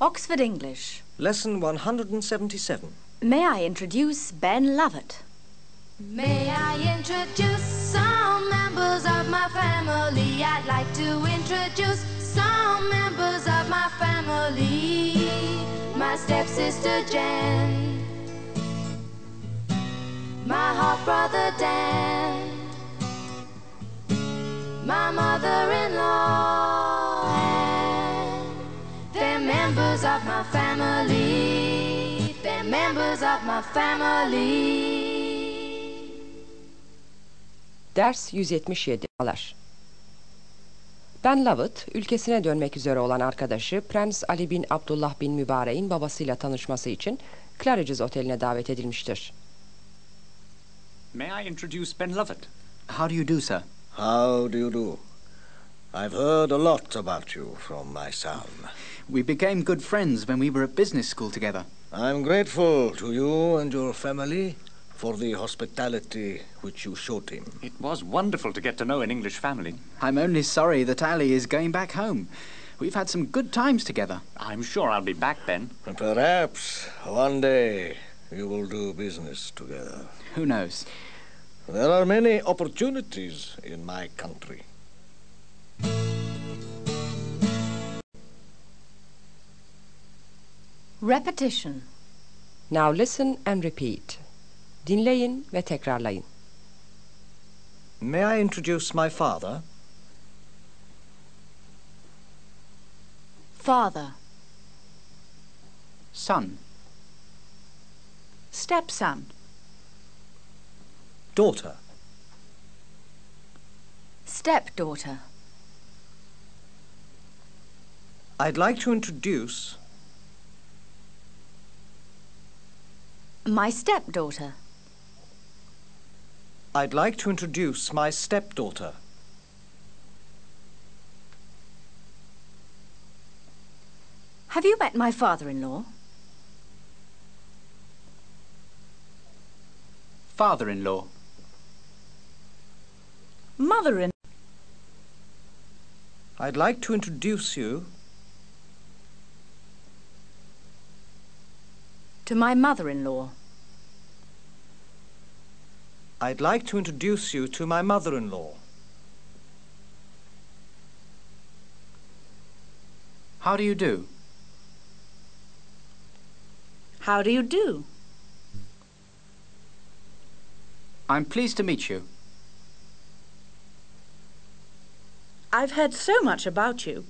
Oxford English. Lesson 177. May I introduce Ben Lovett? May I introduce some members of my family? I'd like to introduce some members of my family. My stepsister Jen. my half brother Dan, my mother members of my family. They're members of my family. Ders 177 Alar Ben Lovett, ülkesine dönmek üzere olan arkadaşı Prens Ali bin Abdullah bin Mübarek'in babasıyla tanışması için Claridge's Oteli'ne davet edilmiştir. May I introduce Ben Lovett? How do you do, sir? How do you do? I've heard a lot about you from my son. We became good friends when we were at business school together. I'm grateful to you and your family for the hospitality which you showed him. It was wonderful to get to know an English family. I'm only sorry that Ali is going back home. We've had some good times together. I'm sure I'll be back, Ben. And perhaps one day you will do business together. Who knows? There are many opportunities in my country. Repetition. Now listen and repeat. Dinleyin ve tekrarlayın. May I introduce my father? Father. Son. Stepson. Daughter. Stepdaughter. I'd like to introduce My stepdaughter. I'd like to introduce my stepdaughter. Have you met my father-in-law? Father-in-law. Mother-in... Law. I'd like to introduce you To my mother-in-law. I'd like to introduce you to my mother-in-law. How do you do? How do you do? I'm pleased to meet you. I've heard so much about you.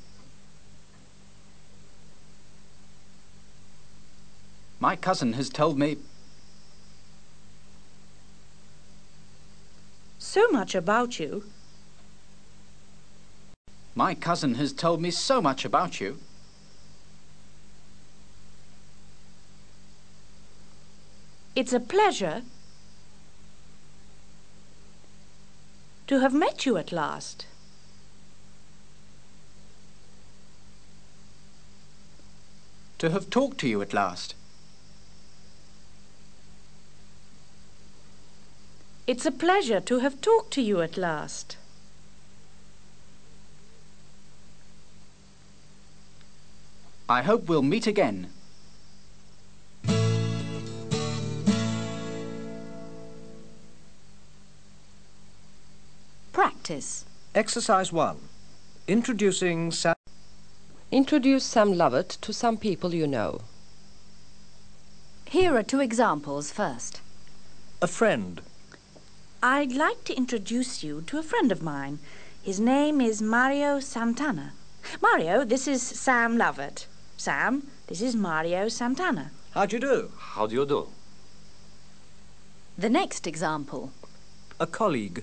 My cousin has told me... So much about you. My cousin has told me so much about you. It's a pleasure to have met you at last. To have talked to you at last. It's a pleasure to have talked to you at last. I hope we'll meet again. Practice. Exercise 1. Introducing Sam. Introduce Sam Lovett to some people you know. Here are two examples first. A friend. I'd like to introduce you to a friend of mine. His name is Mario Santana. Mario, this is Sam Lovett. Sam, this is Mario Santana. How do you do? How do you do? The next example. A colleague.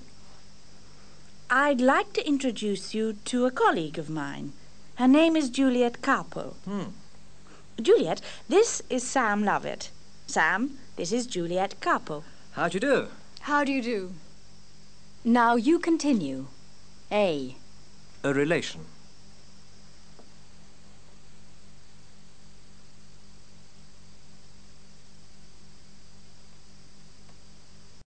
I'd like to introduce you to a colleague of mine. Her name is Juliet Carpo. Hmm. Juliet, this is Sam Lovett. Sam, this is Juliet Carpo. How do you do? How do you do? Now you continue. A. A relation.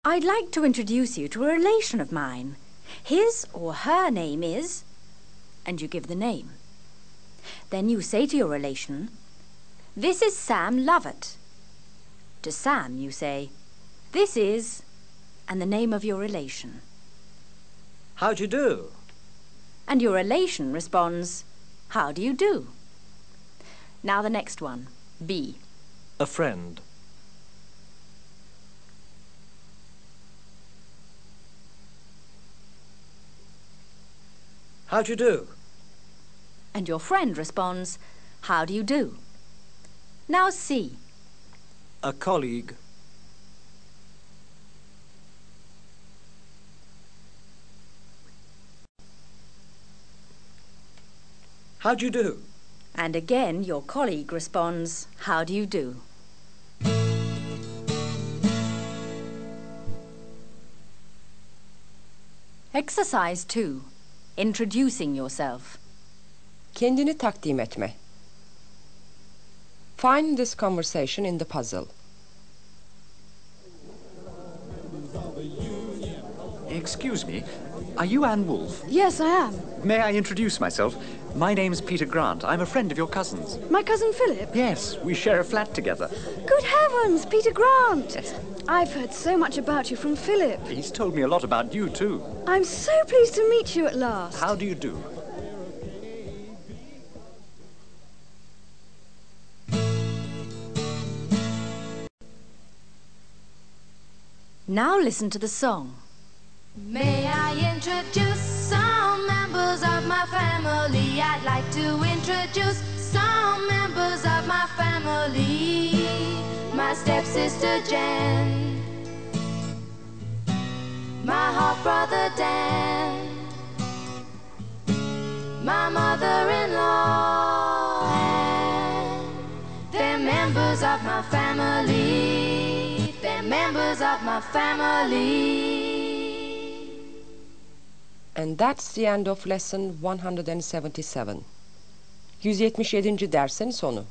I'd like to introduce you to a relation of mine. His or her name is... And you give the name. Then you say to your relation, This is Sam Lovett. To Sam, you say, This is, and the name of your relation. How do you do? And your relation responds, How do you do? Now the next one, B. A friend. How do you do? And your friend responds, How do you do? Now C. A colleague. How do you do? And again, your colleague responds, How do you do? Exercise 2. Introducing yourself. Kendini takdim etme. Find this conversation in the puzzle. Excuse me, are you Anne Wolfe? Yes, I am. May I introduce myself? My name's Peter Grant. I'm a friend of your cousin's. My cousin Philip. Yes, we share a flat together. Good heavens, Peter Grant! Yes. I've heard so much about you from Philip. He's told me a lot about you, too. I'm so pleased to meet you at last. How do you do? Now listen to the song. May I introduce some members of my family? I'd like to introduce some members of my family. My stepsister Jan, my half brother Dan, my mother in law, they're members of my family. They're members of my family. And that's the end of lesson 177. 177. dersin sonu.